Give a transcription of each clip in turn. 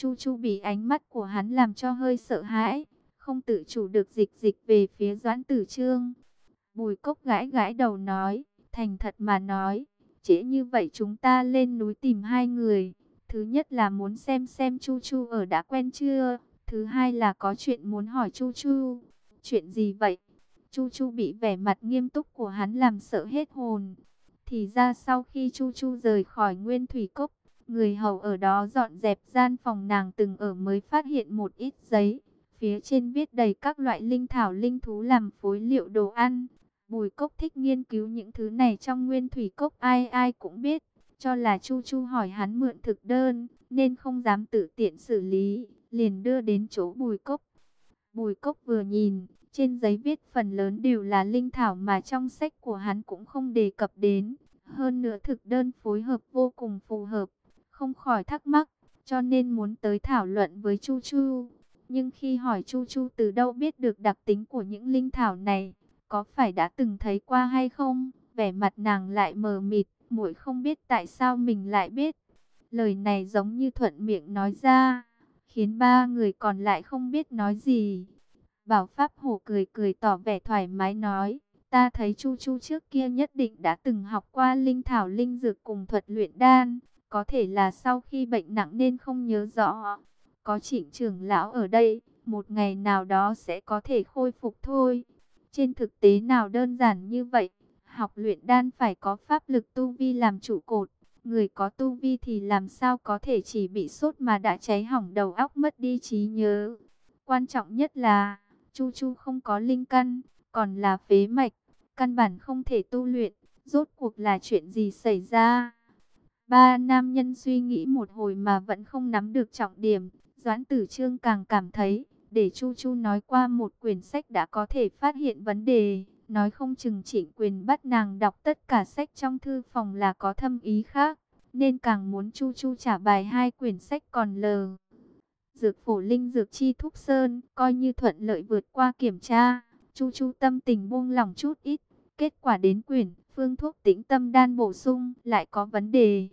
Chu Chu bị ánh mắt của hắn làm cho hơi sợ hãi, không tự chủ được dịch dịch về phía Doãn Tử Trương. Bùi Cốc gãi gãi đầu nói, thành thật mà nói, trễ như vậy chúng ta lên núi tìm hai người. Thứ nhất là muốn xem xem Chu Chu ở đã quen chưa, thứ hai là có chuyện muốn hỏi Chu Chu. Chuyện gì vậy? Chu Chu bị vẻ mặt nghiêm túc của hắn làm sợ hết hồn. Thì ra sau khi Chu Chu rời khỏi Nguyên Thủy Cốc, người hầu ở đó dọn dẹp gian phòng nàng từng ở mới phát hiện một ít giấy. Phía trên viết đầy các loại linh thảo linh thú làm phối liệu đồ ăn. Bùi Cốc thích nghiên cứu những thứ này trong Nguyên Thủy Cốc ai ai cũng biết. Cho là Chu Chu hỏi hắn mượn thực đơn, nên không dám tự tiện xử lý, liền đưa đến chỗ Bùi Cốc. Bùi Cốc vừa nhìn, trên giấy viết phần lớn đều là linh thảo mà trong sách của hắn cũng không đề cập đến. Hơn nữa thực đơn phối hợp vô cùng phù hợp, không khỏi thắc mắc, cho nên muốn tới thảo luận với Chu Chu. Nhưng khi hỏi Chu Chu từ đâu biết được đặc tính của những linh thảo này, có phải đã từng thấy qua hay không, vẻ mặt nàng lại mờ mịt, muội không biết tại sao mình lại biết. Lời này giống như thuận miệng nói ra, khiến ba người còn lại không biết nói gì. Bảo Pháp Hổ cười cười tỏ vẻ thoải mái nói, ta thấy Chu Chu trước kia nhất định đã từng học qua linh thảo linh dược cùng thuật luyện đan, có thể là sau khi bệnh nặng nên không nhớ rõ. Có trịnh trưởng lão ở đây, một ngày nào đó sẽ có thể khôi phục thôi. Trên thực tế nào đơn giản như vậy, học luyện đan phải có pháp lực tu vi làm trụ cột. Người có tu vi thì làm sao có thể chỉ bị sốt mà đã cháy hỏng đầu óc mất đi trí nhớ. Quan trọng nhất là Chu Chu không có linh căn, còn là phế mạch, căn bản không thể tu luyện, rốt cuộc là chuyện gì xảy ra? Ba nam nhân suy nghĩ một hồi mà vẫn không nắm được trọng điểm, Doãn Tử Trương càng cảm thấy, để Chu Chu nói qua một quyển sách đã có thể phát hiện vấn đề, nói không chừng trịnh quyền bắt nàng đọc tất cả sách trong thư phòng là có thâm ý khác, nên càng muốn Chu Chu trả bài hai quyển sách còn lờ. Dược phổ linh dược chi thúc sơn, coi như thuận lợi vượt qua kiểm tra. Chu Chu tâm tình buông lỏng chút ít. Kết quả đến quyển, phương thuốc tĩnh tâm đan bổ sung, lại có vấn đề.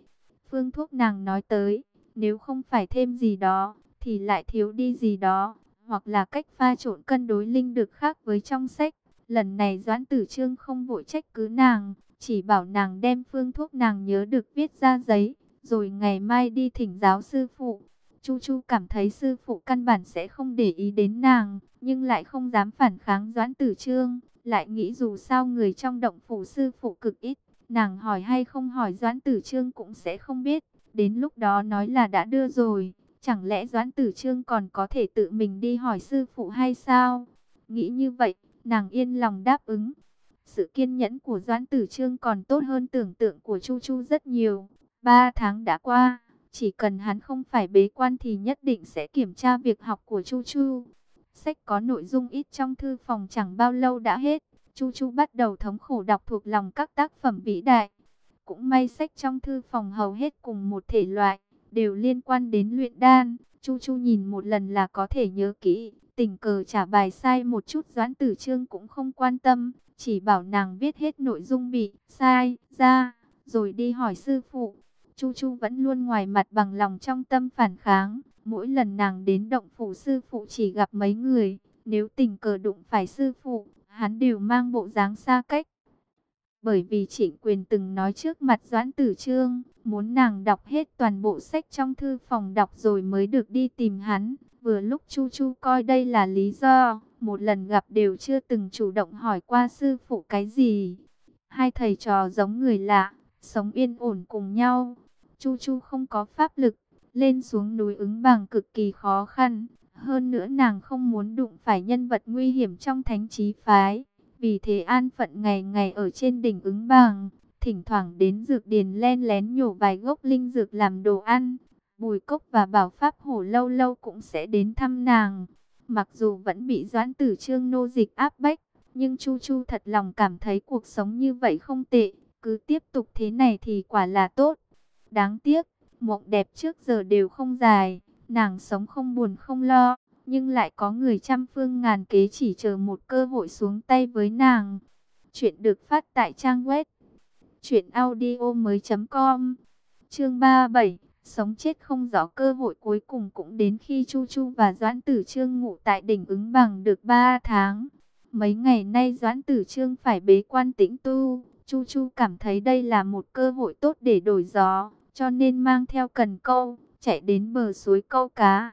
Phương thuốc nàng nói tới, nếu không phải thêm gì đó, thì lại thiếu đi gì đó. Hoặc là cách pha trộn cân đối linh được khác với trong sách. Lần này Doãn Tử Trương không vội trách cứ nàng, chỉ bảo nàng đem phương thuốc nàng nhớ được viết ra giấy, rồi ngày mai đi thỉnh giáo sư phụ. Chu Chu cảm thấy sư phụ căn bản sẽ không để ý đến nàng, nhưng lại không dám phản kháng Doãn Tử Trương, lại nghĩ dù sao người trong động phủ sư phụ cực ít, nàng hỏi hay không hỏi Doãn Tử Trương cũng sẽ không biết, đến lúc đó nói là đã đưa rồi, chẳng lẽ Doãn Tử Trương còn có thể tự mình đi hỏi sư phụ hay sao? Nghĩ như vậy, nàng yên lòng đáp ứng. Sự kiên nhẫn của Doãn Tử Trương còn tốt hơn tưởng tượng của Chu Chu rất nhiều. Ba tháng đã qua. Chỉ cần hắn không phải bế quan thì nhất định sẽ kiểm tra việc học của Chu Chu. Sách có nội dung ít trong thư phòng chẳng bao lâu đã hết. Chu Chu bắt đầu thống khổ đọc thuộc lòng các tác phẩm vĩ đại. Cũng may sách trong thư phòng hầu hết cùng một thể loại, đều liên quan đến luyện đan. Chu Chu nhìn một lần là có thể nhớ kỹ, tình cờ trả bài sai một chút doãn tử trương cũng không quan tâm, chỉ bảo nàng viết hết nội dung bị sai ra, rồi đi hỏi sư phụ. Chu Chu vẫn luôn ngoài mặt bằng lòng trong tâm phản kháng. Mỗi lần nàng đến động phủ sư phụ chỉ gặp mấy người. Nếu tình cờ đụng phải sư phụ, hắn đều mang bộ dáng xa cách. Bởi vì trịnh quyền từng nói trước mặt Doãn Tử Trương, muốn nàng đọc hết toàn bộ sách trong thư phòng đọc rồi mới được đi tìm hắn. Vừa lúc Chu Chu coi đây là lý do, một lần gặp đều chưa từng chủ động hỏi qua sư phụ cái gì. Hai thầy trò giống người lạ, sống yên ổn cùng nhau, Chu Chu không có pháp lực, lên xuống núi ứng bằng cực kỳ khó khăn. Hơn nữa nàng không muốn đụng phải nhân vật nguy hiểm trong thánh trí phái. Vì thế an phận ngày ngày ở trên đỉnh ứng bằng, thỉnh thoảng đến dược điền len lén nhổ vài gốc linh dược làm đồ ăn. Bùi Cốc và Bảo Pháp Hổ lâu lâu cũng sẽ đến thăm nàng. Mặc dù vẫn bị Doãn Tử Trương nô dịch áp bách, nhưng Chu Chu thật lòng cảm thấy cuộc sống như vậy không tệ. Cứ tiếp tục thế này thì quả là tốt. Đáng tiếc, mộng đẹp trước giờ đều không dài, nàng sống không buồn không lo, nhưng lại có người trăm phương ngàn kế chỉ chờ một cơ hội xuống tay với nàng. Chuyện được phát tại trang web truyệnaudiomoi.com. Chương 37, Sống chết không rõ cơ hội cuối cùng cũng đến khi Chu Chu và Doãn Tử Trương ngủ tại đỉnh ứng bằng được 3 tháng. Mấy ngày nay Doãn Tử Trương phải bế quan tĩnh tu, Chu Chu cảm thấy đây là một cơ hội tốt để đổi gió, cho nên mang theo cần câu, chạy đến bờ suối câu cá.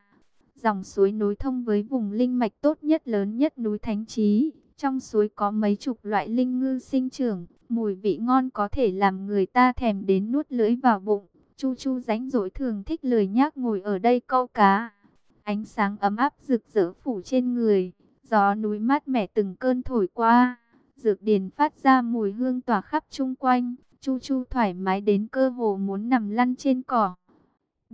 Dòng suối nối thông với vùng linh mạch tốt nhất lớn nhất núi Thánh Trí. Trong suối có mấy chục loại linh ngư sinh trưởng, mùi vị ngon có thể làm người ta thèm đến nuốt lưỡi vào bụng. Chu Chu rảnh rỗi thường thích lười nhác ngồi ở đây câu cá. Ánh sáng ấm áp rực rỡ phủ trên người, gió núi mát mẻ từng cơn thổi qua. Dược điền phát ra mùi hương tỏa khắp chung quanh, Chu Chu thoải mái đến cơ hồ muốn nằm lăn trên cỏ.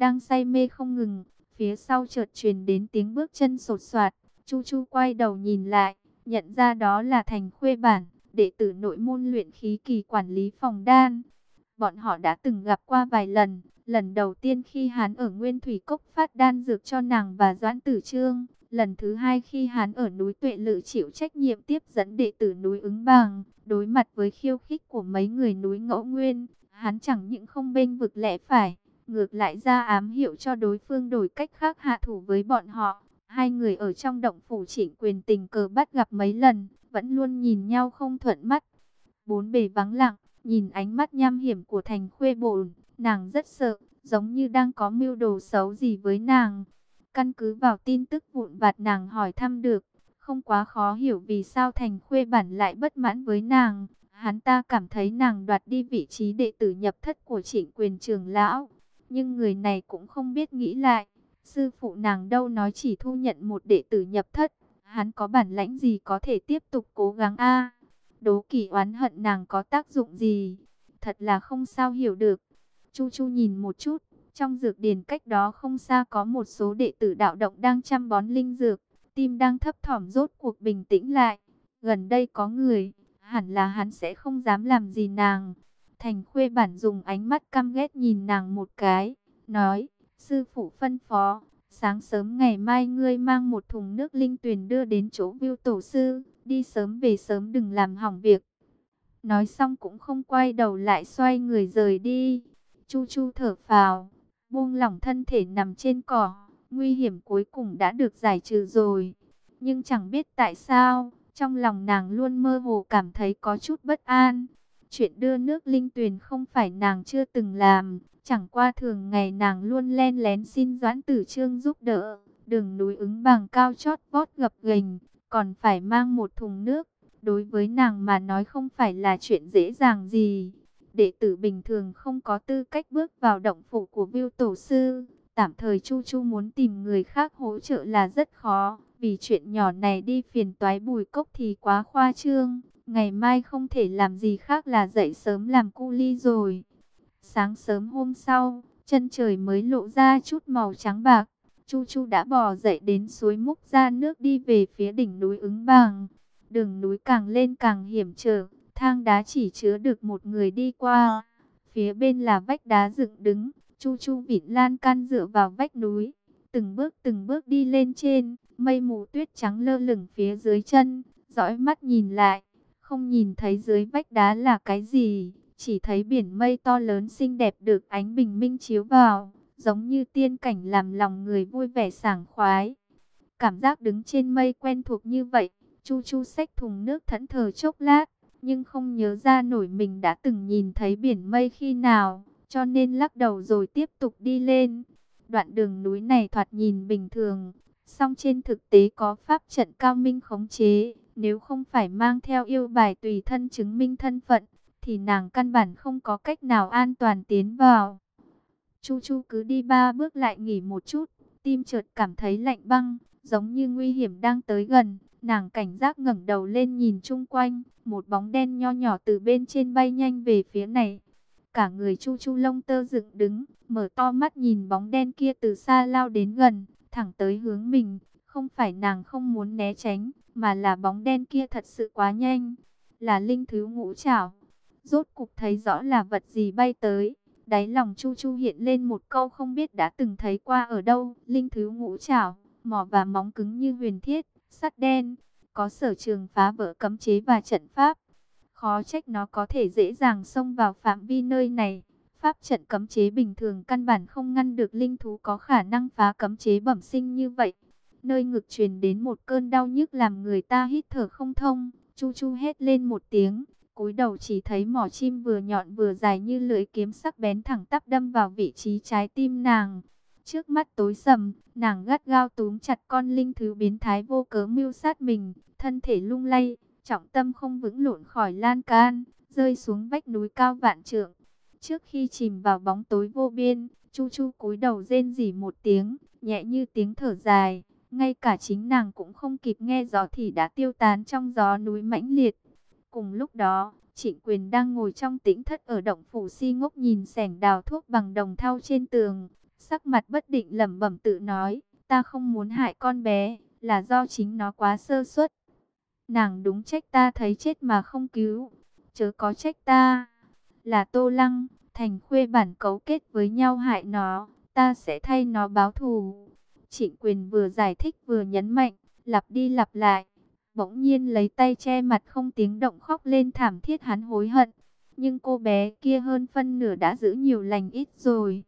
Đang say mê không ngừng, phía sau chợt truyền đến tiếng bước chân sột soạt. Chu Chu quay đầu nhìn lại, nhận ra đó là Thành Khuê Bản, đệ tử nội môn luyện khí kỳ quản lý phòng đan. Bọn họ đã từng gặp qua vài lần, lần đầu tiên khi hắn ở Nguyên Thủy Cốc phát đan dược cho nàng và Doãn Tử Trương, lần thứ hai khi hắn ở núi Tuệ Lự chịu trách nhiệm tiếp dẫn đệ tử núi ứng bằng, đối mặt với khiêu khích của mấy người núi ngẫu nguyên, hắn chẳng những không bênh vực lẽ phải, ngược lại ra ám hiệu cho đối phương đổi cách khác hạ thủ với bọn họ. Hai người ở trong động phủ trịnh quyền tình cờ bắt gặp mấy lần, vẫn luôn nhìn nhau không thuận mắt. Bốn bề vắng lặng, nhìn ánh mắt nham hiểm của thành khuê bồn, nàng rất sợ, giống như đang có mưu đồ xấu gì với nàng. Căn cứ vào tin tức vụn vặt nàng hỏi thăm được, không quá khó hiểu vì sao thành khuê bản lại bất mãn với nàng. Hắn ta cảm thấy nàng đoạt đi vị trí đệ tử nhập thất của trịnh quyền trường lão. Nhưng người này cũng không biết nghĩ lại. Sư phụ nàng đâu nói chỉ thu nhận một đệ tử nhập thất. Hắn có bản lãnh gì có thể tiếp tục cố gắng a Đố kỵ oán hận nàng có tác dụng gì? Thật là không sao hiểu được. Chu Chu nhìn một chút. Trong dược điền cách đó không xa có một số đệ tử đạo động đang chăm bón linh dược. Tim đang thấp thỏm rốt cuộc bình tĩnh lại. Gần đây có người, hẳn là hắn sẽ không dám làm gì nàng. Thành khuê bản dùng ánh mắt căm ghét nhìn nàng một cái, nói, sư phụ phân phó, sáng sớm ngày mai ngươi mang một thùng nước linh tuyền đưa đến chỗ viêu tổ sư, đi sớm về sớm đừng làm hỏng việc. Nói xong cũng không quay đầu lại xoay người rời đi. Chu chu thở phào, buông lỏng thân thể nằm trên cỏ, nguy hiểm cuối cùng đã được giải trừ rồi. Nhưng chẳng biết tại sao, trong lòng nàng luôn mơ hồ cảm thấy có chút bất an. Chuyện đưa nước linh tuyền không phải nàng chưa từng làm, chẳng qua thường ngày nàng luôn len lén xin Doãn Tử Trương giúp đỡ. Đường núi ứng bằng cao chót vót gập ghềnh, còn phải mang một thùng nước. Đối với nàng mà nói không phải là chuyện dễ dàng gì. Đệ tử bình thường không có tư cách bước vào động phủ của Viu Tổ Sư. Tạm thời Chu Chu muốn tìm người khác hỗ trợ là rất khó. Vì chuyện nhỏ này đi phiền toái bùi cốc thì quá khoa trương. Ngày mai không thể làm gì khác là dậy sớm làm cu ly rồi. Sáng sớm hôm sau, chân trời mới lộ ra chút màu trắng bạc. Chu Chu đã bò dậy đến suối múc ra nước đi về phía đỉnh núi ứng bằng. Đường núi càng lên càng hiểm trở, thang đá chỉ chứa được một người đi qua. Phía bên là vách đá dựng đứng, Chu Chu vịn lan can dựa vào vách núi. Từng bước từng bước đi lên trên, mây mù tuyết trắng lơ lửng phía dưới chân, dõi mắt nhìn lại không nhìn thấy dưới vách đá là cái gì, chỉ thấy biển mây to lớn xinh đẹp được ánh bình minh chiếu vào, giống như tiên cảnh làm lòng người vui vẻ sảng khoái. Cảm giác đứng trên mây quen thuộc như vậy, Chu Chu xách thùng nước thẫn thờ chốc lát, nhưng không nhớ ra nổi mình đã từng nhìn thấy biển mây khi nào, cho nên lắc đầu rồi tiếp tục đi lên. Đoạn đường núi này thoạt nhìn bình thường, song trên thực tế có pháp trận cao minh khống chế, nếu không phải mang theo yêu bài tùy thân chứng minh thân phận, thì nàng căn bản không có cách nào an toàn tiến vào. Chu Chu cứ đi ba bước lại nghỉ một chút, tim chợt cảm thấy lạnh băng, giống như nguy hiểm đang tới gần. Nàng cảnh giác ngẩng đầu lên nhìn chung quanh, một bóng đen nho nhỏ từ bên trên bay nhanh về phía này. Cả người Chu Chu lông tơ dựng đứng, mở to mắt nhìn bóng đen kia từ xa lao đến gần, thẳng tới hướng mình. Không phải nàng không muốn né tránh, mà là bóng đen kia thật sự quá nhanh, là linh thứ ngũ trảo. Rốt cục thấy rõ là vật gì bay tới, đáy lòng Chu Chu hiện lên một câu không biết đã từng thấy qua ở đâu, linh thứ ngũ trảo, mỏ và móng cứng như huyền thiết, sắt đen, có sở trường phá vỡ cấm chế và trận pháp. Khó trách nó có thể dễ dàng xông vào phạm vi nơi này, pháp trận cấm chế bình thường căn bản không ngăn được linh thú có khả năng phá cấm chế bẩm sinh như vậy. Nơi ngực truyền đến một cơn đau nhức làm người ta hít thở không thông, chu chu hét lên một tiếng, cúi đầu chỉ thấy mỏ chim vừa nhọn vừa dài như lưỡi kiếm sắc bén thẳng tắp đâm vào vị trí trái tim nàng. Trước mắt tối sầm, nàng gắt gao túm chặt con linh thứ biến thái vô cớ mưu sát mình, thân thể lung lay, trọng tâm không vững lộn khỏi lan can, rơi xuống vách núi cao vạn trượng. Trước khi chìm vào bóng tối vô biên, Chu Chu cúi đầu rên rỉ một tiếng, nhẹ như tiếng thở dài. Ngay cả chính nàng cũng không kịp nghe gió thì đã tiêu tán trong gió núi mãnh liệt. Cùng lúc đó, Trịnh Quyền đang ngồi trong tĩnh thất ở động phủ si ngốc nhìn sẻng đào thuốc bằng đồng thau trên tường. Sắc mặt bất định lẩm bẩm tự nói, ta không muốn hại con bé, là do chính nó quá sơ suất. Nàng đúng trách ta thấy chết mà không cứu, chớ có trách ta. Là Tô Lăng, Thành Khuê bản cấu kết với nhau hại nó, ta sẽ thay nó báo thù. Trịnh quyền vừa giải thích vừa nhấn mạnh, lặp đi lặp lại. Bỗng nhiên lấy tay che mặt không tiếng động khóc lên thảm thiết hắn hối hận. Nhưng cô bé kia hơn phân nửa đã giữ nhiều lành ít rồi.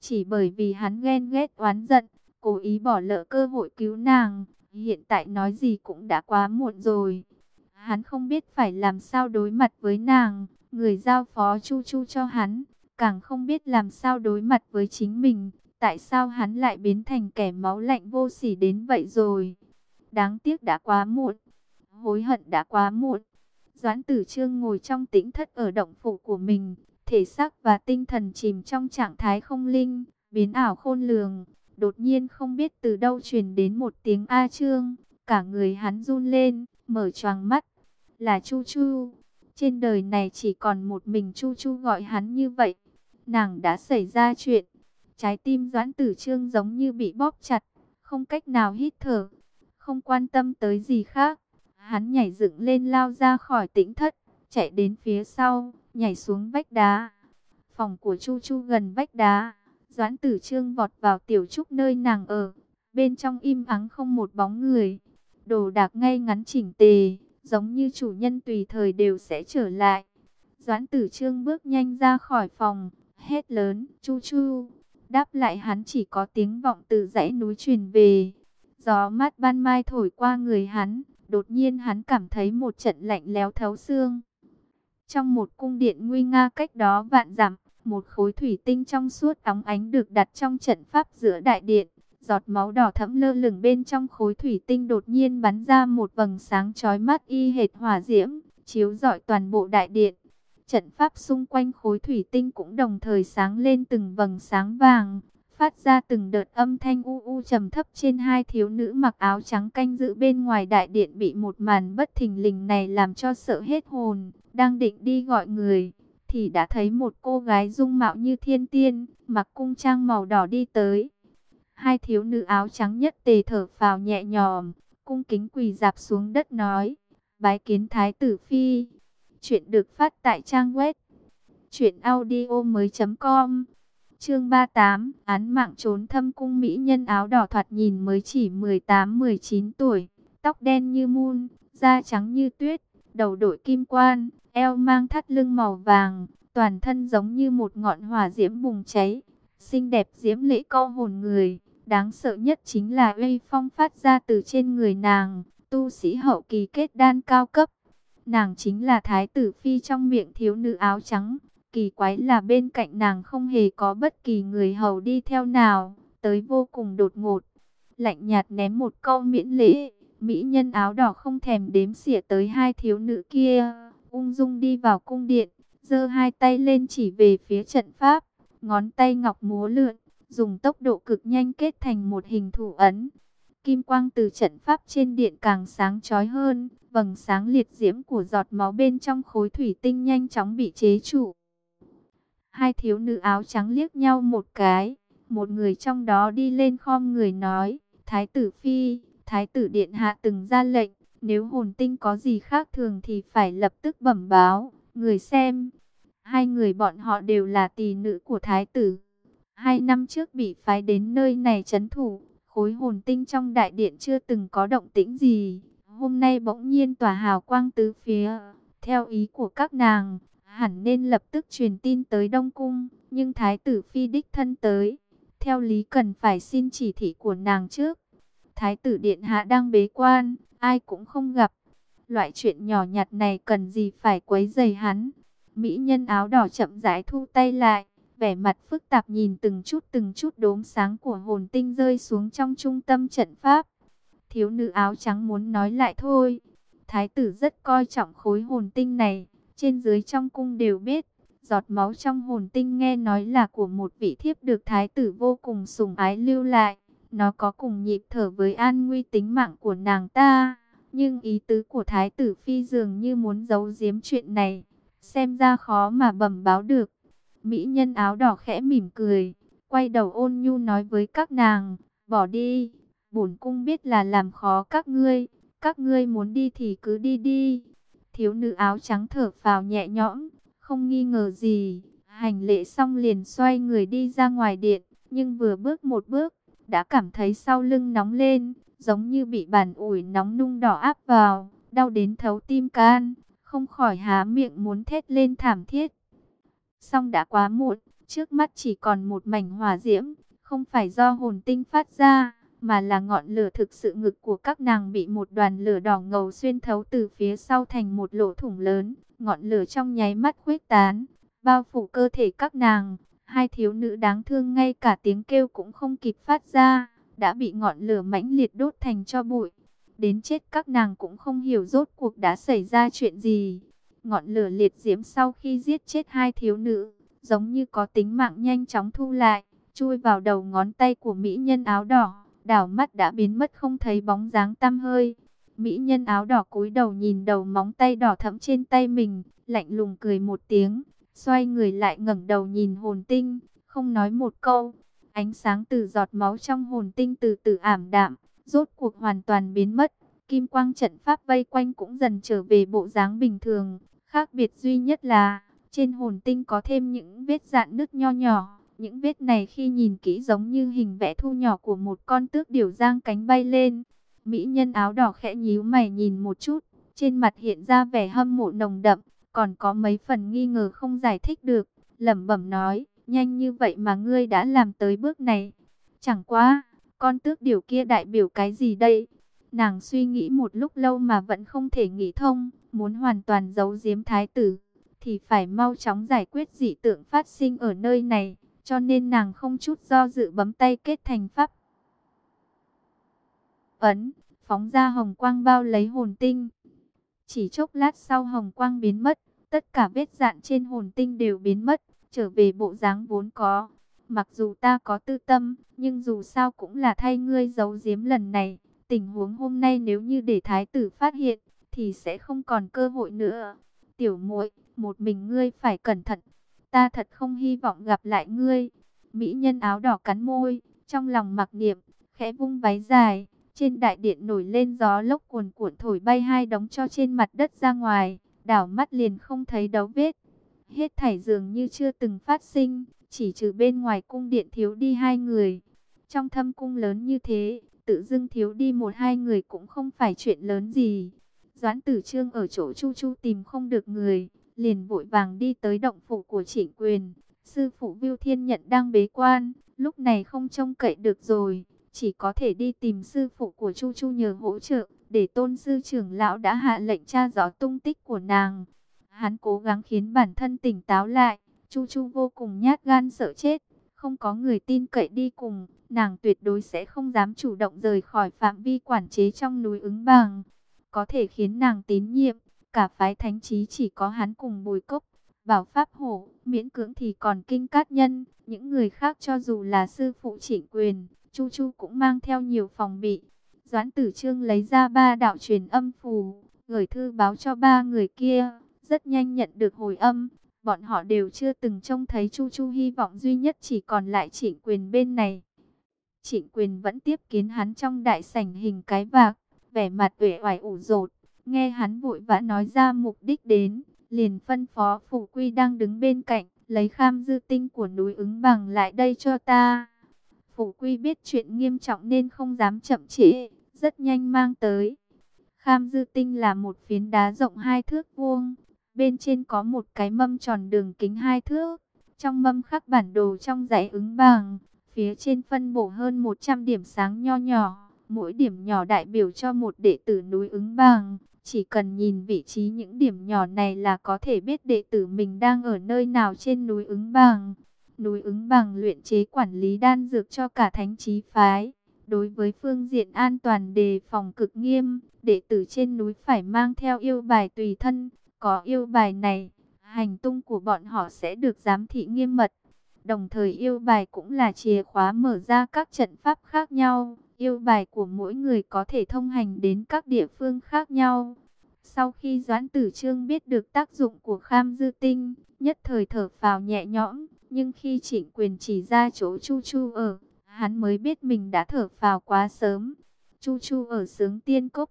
Chỉ bởi vì hắn ghen ghét oán giận, cố ý bỏ lỡ cơ hội cứu nàng. Hiện tại nói gì cũng đã quá muộn rồi. Hắn không biết phải làm sao đối mặt với nàng, người giao phó chu chu cho hắn, càng không biết làm sao đối mặt với chính mình. Tại sao hắn lại biến thành kẻ máu lạnh vô sỉ đến vậy rồi? Đáng tiếc đã quá muộn. Hối hận đã quá muộn. Doãn tử trương ngồi trong tĩnh thất ở động phủ của mình. Thể xác và tinh thần chìm trong trạng thái không linh, biến ảo khôn lường. Đột nhiên không biết từ đâu truyền đến một tiếng A Trương. Cả người hắn run lên, mở choàng mắt. Là Chu Chu. Trên đời này chỉ còn một mình Chu Chu gọi hắn như vậy. Nàng đã xảy ra chuyện. Trái tim Doãn Tử Trương giống như bị bóp chặt, không cách nào hít thở, không quan tâm tới gì khác. Hắn nhảy dựng lên lao ra khỏi tĩnh thất, chạy đến phía sau, nhảy xuống vách đá. Phòng của Chu Chu gần vách đá, Doãn Tử Trương vọt vào tiểu trúc nơi nàng ở. Bên trong im ắng không một bóng người, đồ đạc ngay ngắn chỉnh tề, giống như chủ nhân tùy thời đều sẽ trở lại. Doãn Tử Trương bước nhanh ra khỏi phòng, hét lớn, Chu Chu. Đáp lại hắn chỉ có tiếng vọng từ dãy núi truyền về. Gió mát ban mai thổi qua người hắn, đột nhiên hắn cảm thấy một trận lạnh lẽo thấu xương. Trong một cung điện nguy nga cách đó vạn dặm, một khối thủy tinh trong suốt óng ánh được đặt trong trận pháp giữa đại điện. Giọt máu đỏ thẫm lơ lửng bên trong khối thủy tinh đột nhiên bắn ra một vầng sáng chói mắt y hệt hỏa diễm, chiếu rọi toàn bộ đại điện. Trận pháp xung quanh khối thủy tinh cũng đồng thời sáng lên từng vầng sáng vàng, phát ra từng đợt âm thanh u u trầm thấp trên hai thiếu nữ mặc áo trắng canh giữ bên ngoài đại điện bị một màn bất thình lình này làm cho sợ hết hồn, đang định đi gọi người, thì đã thấy một cô gái dung mạo như thiên tiên, mặc cung trang màu đỏ đi tới. Hai thiếu nữ áo trắng nhất tề thở phào nhẹ nhòm, cung kính quỳ dạp xuống đất nói, bái kiến thái tử phi. Chuyện được phát tại trang web truyệnaudiomoi.com. Chương 38, án mạng trốn thâm cung mỹ nhân áo đỏ thoạt nhìn mới chỉ 18-19 tuổi, tóc đen như mun, da trắng như tuyết, đầu đội kim quan, eo mang thắt lưng màu vàng, toàn thân giống như một ngọn hỏa diễm bùng cháy, xinh đẹp diễm lễ câu hồn người. Đáng sợ nhất chính là uy phong phát ra từ trên người nàng, tu sĩ hậu kỳ kết đan cao cấp, Nàng chính là thái tử phi trong miệng thiếu nữ áo trắng. Kỳ quái là bên cạnh nàng không hề có bất kỳ người hầu đi theo nào, tới vô cùng đột ngột. Lạnh nhạt ném một câu miễn lễ, mỹ nhân áo đỏ không thèm đếm xỉa tới hai thiếu nữ kia, ung dung đi vào cung điện, giơ hai tay lên chỉ về phía trận pháp, ngón tay ngọc múa lượn, dùng tốc độ cực nhanh kết thành một hình thủ ấn. Kim quang từ trận pháp trên điện càng sáng chói hơn, vầng sáng liệt diễm của giọt máu bên trong khối thủy tinh nhanh chóng bị chế trụ. Hai thiếu nữ áo trắng liếc nhau một cái, một người trong đó đi lên khom người nói, Thái tử Phi, Thái tử Điện Hạ từng ra lệnh, nếu hồn tinh có gì khác thường thì phải lập tức bẩm báo, người xem. Hai người bọn họ đều là tỳ nữ của Thái tử. Hai năm trước bị phái đến nơi này chấn thủ, khối hồn tinh trong đại điện chưa từng có động tĩnh gì. Hôm nay bỗng nhiên tỏa hào quang tứ phía. Theo ý của các nàng, hẳn nên lập tức truyền tin tới Đông Cung, nhưng Thái tử Phi đích thân tới. Theo lý cần phải xin chỉ thị của nàng trước. Thái tử Điện Hạ đang bế quan, ai cũng không gặp. Loại chuyện nhỏ nhặt này cần gì phải quấy dày hắn. Mỹ nhân áo đỏ chậm rãi thu tay lại, vẻ mặt phức tạp nhìn từng chút từng chút đốm sáng của hồn tinh rơi xuống trong trung tâm trận pháp. Thiếu nữ áo trắng muốn nói lại thôi. Thái tử rất coi trọng khối hồn tinh này, trên dưới trong cung đều biết. Giọt máu trong hồn tinh nghe nói là của một vị thiếp được thái tử vô cùng sủng ái lưu lại. Nó có cùng nhịp thở với an nguy tính mạng của nàng ta. Nhưng ý tứ của thái tử phi dường như muốn giấu giếm chuyện này. Xem ra khó mà bẩm báo được. Mỹ nhân áo đỏ khẽ mỉm cười. Quay đầu ôn nhu nói với các nàng. Bỏ đi. Bổn cung biết là làm khó các ngươi. Các ngươi muốn đi thì cứ đi đi. Thiếu nữ áo trắng thở phào nhẹ nhõm. Không nghi ngờ gì. Hành lễ xong liền xoay người đi ra ngoài điện. Nhưng vừa bước một bước. Đã cảm thấy sau lưng nóng lên giống như bị bàn ủi nóng nung đỏ áp vào, đau đến thấu tim can, không khỏi há miệng muốn thét lên thảm thiết. Xong đã quá muộn, trước mắt chỉ còn một mảnh hỏa diễm, không phải do hồn tinh phát ra, mà là ngọn lửa thực sự ngực của các nàng bị một đoàn lửa đỏ ngầu xuyên thấu từ phía sau thành một lỗ thủng lớn, ngọn lửa trong nháy mắt khuếch tán, bao phủ cơ thể các nàng, hai thiếu nữ đáng thương ngay cả tiếng kêu cũng không kịp phát ra đã bị ngọn lửa mãnh liệt đốt thành cho bụi. Đến chết các nàng cũng không hiểu rốt cuộc đã xảy ra chuyện gì. Ngọn lửa liệt diễm sau khi giết chết hai thiếu nữ, giống như có tính mạng nhanh chóng thu lại, chui vào đầu ngón tay của mỹ nhân áo đỏ, đảo mắt đã biến mất không thấy bóng dáng tăm hơi. Mỹ nhân áo đỏ cúi đầu nhìn đầu móng tay đỏ thẫm trên tay mình, lạnh lùng cười một tiếng, xoay người lại ngẩng đầu nhìn hồn tinh, không nói một câu. Ánh sáng từ giọt máu trong hồn tinh từ từ ảm đạm, rốt cuộc hoàn toàn biến mất. Kim quang trận pháp vây quanh cũng dần trở về bộ dáng bình thường. Khác biệt duy nhất là, trên hồn tinh có thêm những vết dạn nứt nho nhỏ. Những vết này khi nhìn kỹ giống như hình vẽ thu nhỏ của một con tước điểu giang cánh bay lên. Mỹ nhân áo đỏ khẽ nhíu mày nhìn một chút, trên mặt hiện ra vẻ hâm mộ nồng đậm, còn có mấy phần nghi ngờ không giải thích được, lẩm bẩm nói, Nhanh như vậy mà ngươi đã làm tới bước này. Chẳng quá, con tước điều kia đại biểu cái gì đây? Nàng suy nghĩ một lúc lâu mà vẫn không thể nghĩ thông, muốn hoàn toàn giấu giếm thái tử, thì phải mau chóng giải quyết dị tượng phát sinh ở nơi này, cho nên nàng không chút do dự bấm tay kết thành pháp. Ấn, phóng ra hồng quang bao lấy hồn tinh. Chỉ chốc lát sau hồng quang biến mất, tất cả vết dạn trên hồn tinh đều biến mất, trở về bộ dáng vốn có. Mặc dù ta có tư tâm, nhưng dù sao cũng là thay ngươi giấu giếm lần này. Tình huống hôm nay nếu như để thái tử phát hiện, thì sẽ không còn cơ hội nữa. Tiểu muội, một mình ngươi phải cẩn thận. Ta thật không hy vọng gặp lại ngươi. Mỹ nhân áo đỏ cắn môi, trong lòng mặc niệm, khẽ vung váy dài. Trên đại điện nổi lên gió lốc cuồn cuộn thổi bay hai đống cho trên mặt đất ra ngoài. Đảo mắt liền không thấy dấu vết. Hết thảy dường như chưa từng phát sinh, chỉ trừ bên ngoài cung điện thiếu đi hai người. Trong thâm cung lớn như thế, tự dưng thiếu đi một hai người cũng không phải chuyện lớn gì. Doãn tử trương ở chỗ chu chu tìm không được người, liền vội vàng đi tới động phủ của trịnh quyền. Sư phụ Viu Thiên Nhận đang bế quan, lúc này không trông cậy được rồi, chỉ có thể đi tìm sư phụ của Chu Chu nhờ hỗ trợ, để tôn sư trưởng lão đã hạ lệnh tra rõ tung tích của nàng. Hắn cố gắng khiến bản thân tỉnh táo lại. Chu Chu vô cùng nhát gan sợ chết. Không có người tin cậy đi cùng. Nàng tuyệt đối sẽ không dám chủ động rời khỏi phạm vi quản chế trong núi ứng bằng. Có thể khiến nàng tín nhiệm. Cả phái thánh trí chỉ có hắn cùng bùi cốc. Bảo Pháp Hổ, miễn cưỡng thì còn kinh cát nhân. Những người khác cho dù là sư phụ trịnh quyền. Chu Chu cũng mang theo nhiều phòng bị. Doãn tử trương lấy ra ba đạo truyền âm phù. Gửi thư báo cho ba người kia rất nhanh nhận được hồi âm. Bọn họ đều chưa từng trông thấy Chu Chu hy vọng duy nhất chỉ còn lại trịnh quyền bên này. Trịnh quyền vẫn tiếp kiến hắn trong đại sảnh hình cái vạc, vẻ mặt uể oải ủ rột. Nghe hắn vội vã nói ra mục đích đến, liền phân phó phủ quy đang đứng bên cạnh, lấy kham dư tinh của núi ứng bằng lại đây cho ta. Phủ quy biết chuyện nghiêm trọng nên không dám chậm trễ, rất nhanh mang tới. Kham dư tinh là một phiến đá rộng hai thước vuông, Bên trên có một cái mâm tròn đường kính hai thước. Trong mâm khắc bản đồ trong dãy ứng bằng. Phía trên phân bổ hơn 100 điểm sáng nho nhỏ. Mỗi điểm nhỏ đại biểu cho một đệ tử núi ứng bằng. Chỉ cần nhìn vị trí những điểm nhỏ này là có thể biết đệ tử mình đang ở nơi nào trên núi ứng bằng. Núi ứng bằng luyện chế quản lý đan dược cho cả thánh trí phái. Đối với phương diện an toàn đề phòng cực nghiêm, đệ tử trên núi phải mang theo yêu bài tùy thân. Có yêu bài này, hành tung của bọn họ sẽ được giám thị nghiêm mật. Đồng thời yêu bài cũng là chìa khóa mở ra các trận pháp khác nhau. Yêu bài của mỗi người có thể thông hành đến các địa phương khác nhau. Sau khi Doãn Tử Trương biết được tác dụng của kham dư tinh, nhất thời thở phào nhẹ nhõm. Nhưng khi trịnh quyền chỉ ra chỗ Chu Chu ở, hắn mới biết mình đã thở phào quá sớm. Chu Chu ở sướng tiên cốc.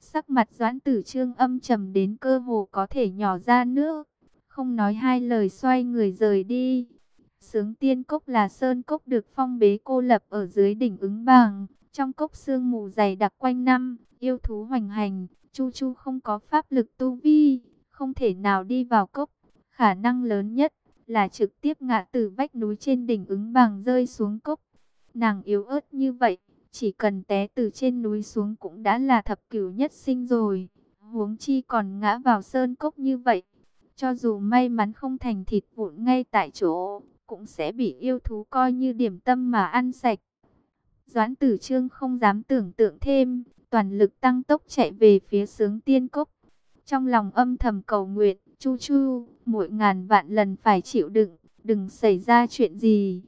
Sắc mặt Doãn Tử Trương âm trầm đến cơ hồ có thể nhỏ ra nước. Không nói hai lời xoay người rời đi. Sướng tiên cốc là sơn cốc được phong bế cô lập ở dưới đỉnh ứng bàng. Trong cốc sương mù dày đặc quanh năm, yêu thú hoành hành, Chu Chu không có pháp lực tu vi, không thể nào đi vào cốc. Khả năng lớn nhất là trực tiếp ngã từ vách núi trên đỉnh ứng bàng rơi xuống cốc. Nàng yếu ớt như vậy, chỉ cần té từ trên núi xuống cũng đã là thập cửu nhất sinh rồi. Huống chi còn ngã vào sơn cốc như vậy. Cho dù may mắn không thành thịt vụn ngay tại chỗ, cũng sẽ bị yêu thú coi như điểm tâm mà ăn sạch. Doãn tử trương không dám tưởng tượng thêm, toàn lực tăng tốc chạy về phía sướng tiên cốc. Trong lòng âm thầm cầu nguyện, chu chu, mỗi ngàn vạn lần phải chịu đựng, đừng xảy ra chuyện gì.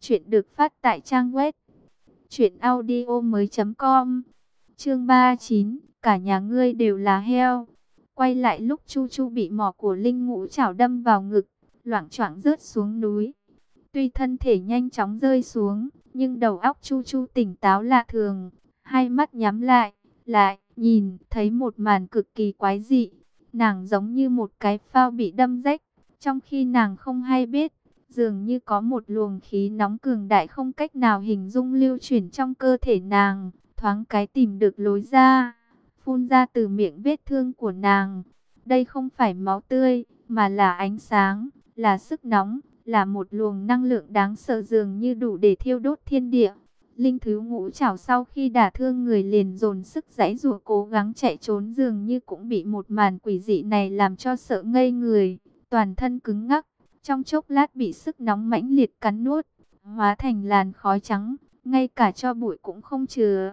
Chuyện được phát tại trang web truyệnaudiomoi.com. Chương 39, cả nhà ngươi đều là heo. Quay lại lúc Chu Chu bị mỏ của linh ngũ chảo đâm vào ngực, loảng choảng rớt xuống núi. Tuy thân thể nhanh chóng rơi xuống, nhưng đầu óc Chu Chu tỉnh táo lạ thường, hai mắt nhắm lại, lại nhìn thấy một màn cực kỳ quái dị. Nàng giống như một cái phao bị đâm rách, trong khi nàng không hay biết, dường như có một luồng khí nóng cường đại không cách nào hình dung lưu chuyển trong cơ thể nàng, thoáng cái tìm được lối ra, phun ra từ miệng vết thương của nàng. Đây không phải máu tươi, mà là ánh sáng, là sức nóng, là một luồng năng lượng đáng sợ dường như đủ để thiêu đốt thiên địa. Linh thứ ngũ chảo sau khi đả thương người liền dồn sức giãy rùa cố gắng chạy trốn dường như cũng bị một màn quỷ dị này làm cho sợ ngây người, toàn thân cứng ngắc, trong chốc lát bị sức nóng mãnh liệt cắn nuốt, hóa thành làn khói trắng, ngay cả cho bụi cũng không chừa.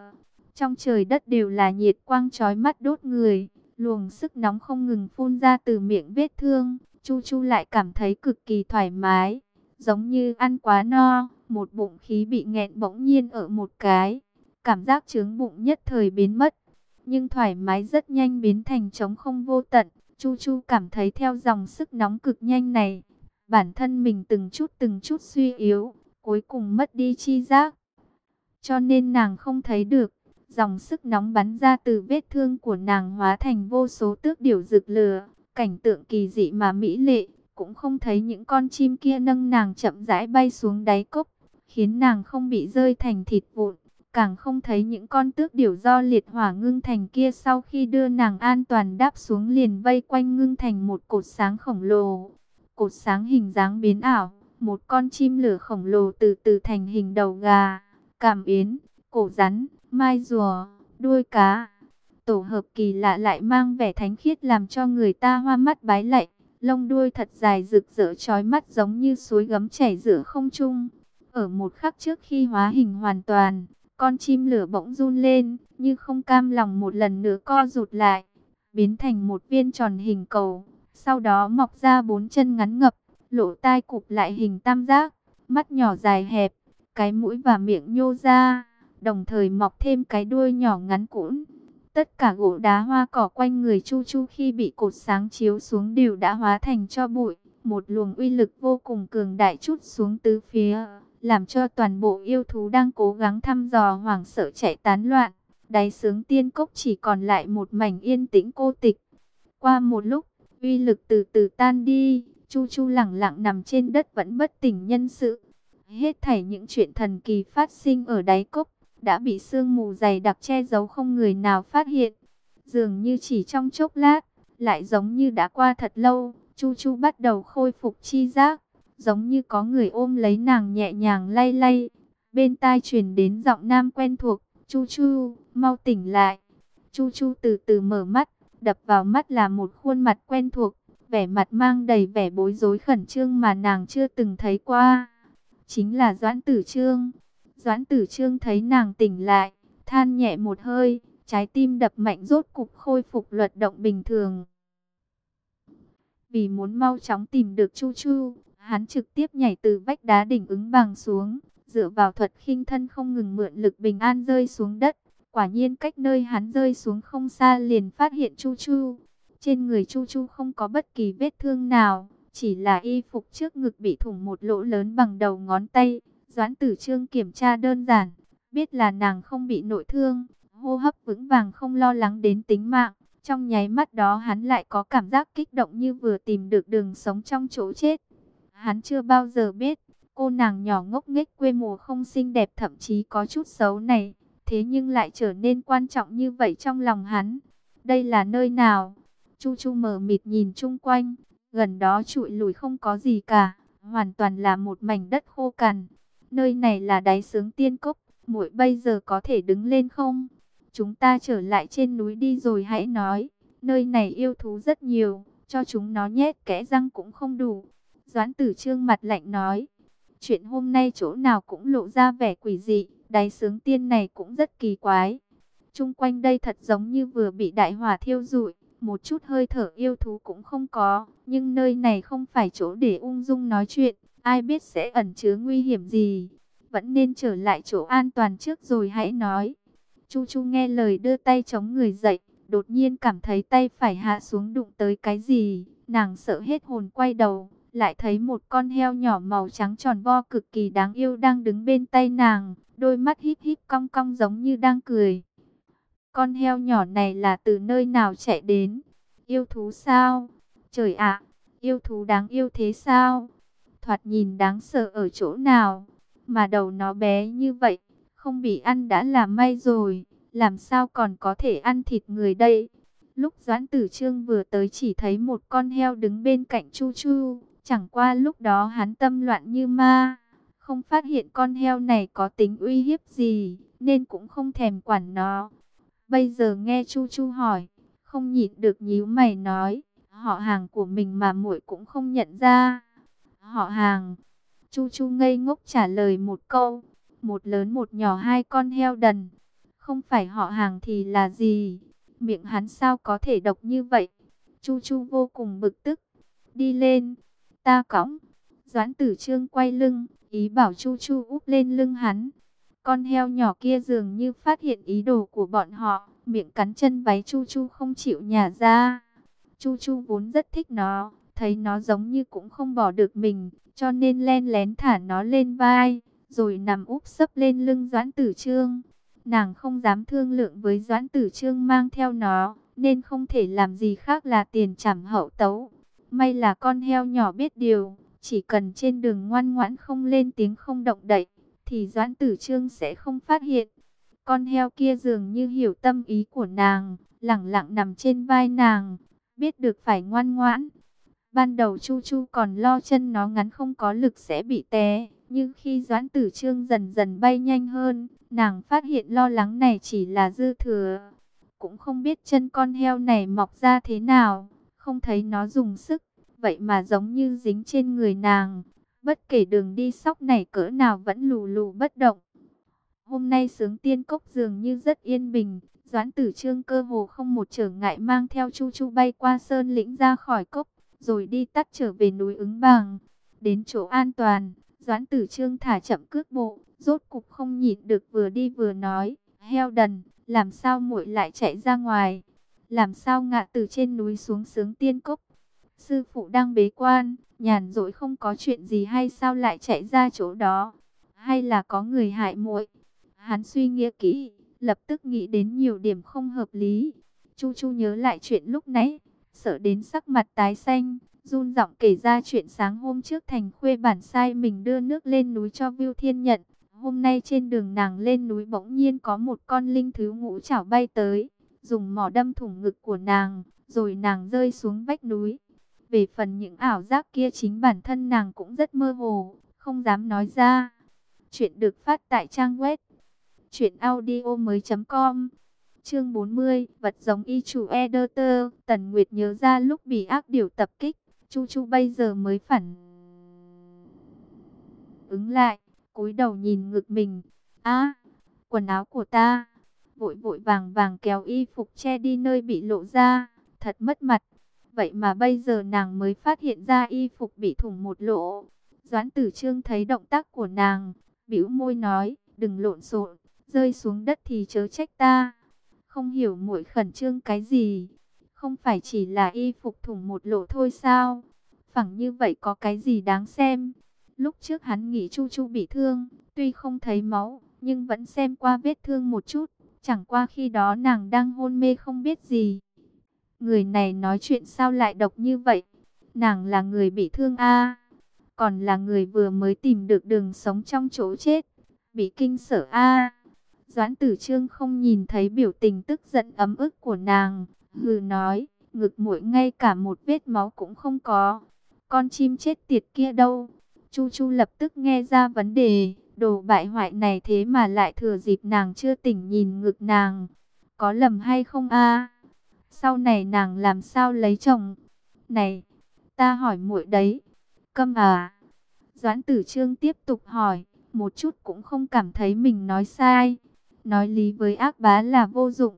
Trong trời đất đều là nhiệt quang chói mắt đốt người, luồng sức nóng không ngừng phun ra từ miệng vết thương, Chu Chu lại cảm thấy cực kỳ thoải mái, giống như ăn quá no, một bụng khí bị nghẹn bỗng nhiên ở một cái, cảm giác trướng bụng nhất thời biến mất, nhưng thoải mái rất nhanh biến thành trống không vô tận. Chu Chu cảm thấy theo dòng sức nóng cực nhanh này, bản thân mình từng chút từng chút suy yếu, cuối cùng mất đi chi giác. Cho nên nàng không thấy được, dòng sức nóng bắn ra từ vết thương của nàng hóa thành vô số tước điểu rực lửa, cảnh tượng kỳ dị mà mỹ lệ, cũng không thấy những con chim kia nâng nàng chậm rãi bay xuống đáy cốc, khiến nàng không bị rơi thành thịt vụn, càng không thấy những con tước điểu do liệt hỏa ngưng thành kia sau khi đưa nàng an toàn đáp xuống liền vây quanh ngưng thành một cột sáng khổng lồ cột sáng hình dáng biến ảo, một con chim lửa khổng lồ từ từ thành hình đầu gà, cảm yến, cổ rắn, mai rùa, đuôi cá. Tổ hợp kỳ lạ lại mang vẻ thánh khiết làm cho người ta hoa mắt bái lạy, lông đuôi thật dài rực rỡ chói mắt giống như suối gấm chảy giữa không trung. Ở một khắc trước khi hóa hình hoàn toàn, con chim lửa bỗng run lên, như không cam lòng một lần nữa co rụt lại, biến thành một viên tròn hình cầu sau đó mọc ra bốn chân ngắn ngập, lỗ tai cụp lại hình tam giác, mắt nhỏ dài hẹp, cái mũi và miệng nhô ra, đồng thời mọc thêm cái đuôi nhỏ ngắn cũn. Tất cả gỗ đá hoa cỏ quanh người Chu Chu khi bị cột sáng chiếu xuống đều đã hóa thành cho bụi, một luồng uy lực vô cùng cường đại chút xuống tứ phía, làm cho toàn bộ yêu thú đang cố gắng thăm dò hoảng sợ chạy tán loạn. Đáy sướng tiên cốc chỉ còn lại một mảnh yên tĩnh cô tịch. Qua một lúc, uy lực từ từ tan đi, Chu Chu lặng lặng nằm trên đất vẫn bất tỉnh nhân sự. Hết thảy những chuyện thần kỳ phát sinh ở đáy cốc, đã bị sương mù dày đặc che giấu không người nào phát hiện. Dường như chỉ trong chốc lát, lại giống như đã qua thật lâu, Chu Chu bắt đầu khôi phục chi giác, giống như có người ôm lấy nàng nhẹ nhàng lay lay. Bên tai truyền đến giọng nam quen thuộc, Chu Chu, mau tỉnh lại. Chu Chu từ từ mở mắt, đập vào mắt là một khuôn mặt quen thuộc, vẻ mặt mang đầy vẻ bối rối khẩn trương mà nàng chưa từng thấy qua. Chính là Doãn Tử Trương. Doãn Tử Trương thấy nàng tỉnh lại, than nhẹ một hơi, trái tim đập mạnh rốt cục khôi phục luật động bình thường. Vì muốn mau chóng tìm được Chu Chu, hắn trực tiếp nhảy từ vách đá đỉnh ứng bằng xuống, dựa vào thuật khinh thân không ngừng mượn lực bình an rơi xuống đất. Quả nhiên cách nơi hắn rơi xuống không xa liền phát hiện Chu Chu. Trên người Chu Chu không có bất kỳ vết thương nào, chỉ là y phục trước ngực bị thủng một lỗ lớn bằng đầu ngón tay. Doãn tử trương kiểm tra đơn giản, biết là nàng không bị nội thương, hô hấp vững vàng không lo lắng đến tính mạng. Trong nháy mắt đó hắn lại có cảm giác kích động như vừa tìm được đường sống trong chỗ chết. Hắn chưa bao giờ biết, cô nàng nhỏ ngốc nghếch quê mùa không xinh đẹp thậm chí có chút xấu này, thế nhưng lại trở nên quan trọng như vậy trong lòng hắn. Đây là nơi nào? Chu Chu mờ mịt nhìn chung quanh, gần đó trụi lùi không có gì cả, hoàn toàn là một mảnh đất khô cằn. Nơi này là đáy sướng tiên cốc, muội bây giờ có thể đứng lên không? Chúng ta trở lại trên núi đi rồi hãy nói, nơi này yêu thú rất nhiều, cho chúng nó nhét kẽ răng cũng không đủ. Doãn tử trương mặt lạnh nói, chuyện hôm nay chỗ nào cũng lộ ra vẻ quỷ dị, đáy sướng tiên này cũng rất kỳ quái. Trung quanh đây thật giống như vừa bị đại hỏa thiêu rụi, một chút hơi thở yêu thú cũng không có, nhưng nơi này không phải chỗ để ung dung nói chuyện, ai biết sẽ ẩn chứa nguy hiểm gì. Vẫn nên trở lại chỗ an toàn trước rồi hãy nói. Chu Chu nghe lời đưa tay chống người dậy, đột nhiên cảm thấy tay phải hạ xuống đụng tới cái gì, nàng sợ hết hồn quay đầu, lại thấy một con heo nhỏ màu trắng tròn vo cực kỳ đáng yêu đang đứng bên tay nàng, đôi mắt híp híp cong cong giống như đang cười. Con heo nhỏ này là từ nơi nào chạy đến? Yêu thú sao? Trời ạ, yêu thú đáng yêu thế sao? Thoạt nhìn đáng sợ ở chỗ nào? Mà đầu nó bé như vậy, không bị ăn đã là may rồi, làm sao còn có thể ăn thịt người đây? Lúc Doãn Tử Trương vừa tới chỉ thấy một con heo đứng bên cạnh Chu Chu, chẳng qua lúc đó hắn tâm loạn như ma, không phát hiện con heo này có tính uy hiếp gì, nên cũng không thèm quản nó. Bây giờ nghe Chu Chu hỏi, không nhịn được nhíu mày nói, họ hàng của mình mà muội cũng không nhận ra. Họ hàng, Chu Chu ngây ngốc trả lời một câu, một lớn một nhỏ hai con heo đần. Không phải họ hàng thì là gì? Miệng hắn sao có thể độc như vậy? Chu Chu vô cùng bực tức. Đi lên, ta cõng. Doãn tử trương quay lưng, ý bảo Chu Chu úp lên lưng hắn. Con heo nhỏ kia dường như phát hiện ý đồ của bọn họ, miệng cắn chân váy Chu Chu không chịu nhả ra. Chu Chu vốn rất thích nó, thấy nó giống như cũng không bỏ được mình, cho nên len lén thả nó lên vai rồi nằm úp sấp lên lưng Doãn Tử Trương. Nàng không dám thương lượng với Doãn Tử Trương mang theo nó, nên không thể làm gì khác là tiền trảm hậu tấu. May là con heo nhỏ biết điều, chỉ cần trên đường ngoan ngoãn không lên tiếng không động đậy, thì Doãn Tử Trương sẽ không phát hiện. Con heo kia dường như hiểu tâm ý của nàng, lặng lặng nằm trên vai nàng, biết được phải ngoan ngoãn. Ban đầu Chu Chu còn lo chân nó ngắn không có lực sẽ bị té, nhưng khi Doãn Tử Trương dần dần bay nhanh hơn, nàng phát hiện lo lắng này chỉ là dư thừa. Cũng không biết chân con heo này mọc ra thế nào, không thấy nó dùng sức, vậy mà giống như dính trên người nàng. Bất kể đường đi sóc này cỡ nào vẫn lù lù bất động. Hôm nay sướng tiên cốc dường như rất yên bình, Doãn tử trương cơ hồ không một trở ngại mang theo Chu Chu bay qua sơn lĩnh ra khỏi cốc, rồi đi tắt trở về núi ứng bằng. Đến chỗ an toàn, Doãn tử trương thả chậm cước bộ, rốt cục không nhịn được vừa đi vừa nói, heo đần, làm sao muội lại chạy ra ngoài, làm sao ngạ từ trên núi xuống sướng tiên cốc. Sư phụ đang bế quan, nhàn rỗi không có chuyện gì hay sao lại chạy ra chỗ đó, hay là có người hại muội. Hắn suy nghĩ kỹ, lập tức nghĩ đến nhiều điểm không hợp lý. Chu Chu nhớ lại chuyện lúc nãy, sợ đến sắc mặt tái xanh, run giọng kể ra chuyện sáng hôm trước thành khuê bản sai mình đưa nước lên núi cho Viu Thiên nhận. Hôm nay trên đường nàng lên núi bỗng nhiên có một con linh thứ ngũ chảo bay tới, dùng mỏ đâm thủng ngực của nàng, rồi nàng rơi xuống vách núi. Về phần những ảo giác kia chính bản thân nàng cũng rất mơ hồ, không dám nói ra. Chuyện được phát tại trang web truyệnaudiomoi.com. Chương 40, vật giống y chủ Editor, Tần Nguyệt nhớ ra lúc bị ác điều tập kích, Chu Chu bây giờ mới phản ứng lại, cúi đầu nhìn ngực mình. "A, quần áo của ta." Vội vội vàng vàng kéo y phục che đi nơi bị lộ ra, thật mất mặt. Vậy mà bây giờ nàng mới phát hiện ra y phục bị thủng một lỗ. Doãn Tử Trương thấy động tác của nàng, bĩu môi nói, "Đừng lộn xộn, rơi xuống đất thì chớ trách ta." Không hiểu muội khẩn trương cái gì? Không phải chỉ là y phục thủng một lỗ thôi sao? Phẳng như vậy có cái gì đáng xem? Lúc trước hắn nghĩ Chu Chu bị thương, tuy không thấy máu, nhưng vẫn xem qua vết thương một chút. Chẳng qua khi đó nàng đang hôn mê không biết gì. Người này nói chuyện sao lại độc như vậy? Nàng là người bị thương a Còn là người vừa mới tìm được đường sống trong chỗ chết. Bị kinh sở a Doãn tử trương không nhìn thấy biểu tình tức giận ấm ức của nàng. Hừ nói, ngực mũi ngay cả một vết máu cũng không có. Con chim chết tiệt kia đâu? Chu Chu lập tức nghe ra vấn đề, đồ bại hoại này thế mà lại thừa dịp nàng chưa tỉnh nhìn ngực nàng. Có lầm hay không a? Sau này nàng làm sao lấy chồng? Này, ta hỏi muội đấy. Câm à? Doãn tử trương tiếp tục hỏi, một chút cũng không cảm thấy mình nói sai. Nói lý với ác bá là vô dụng.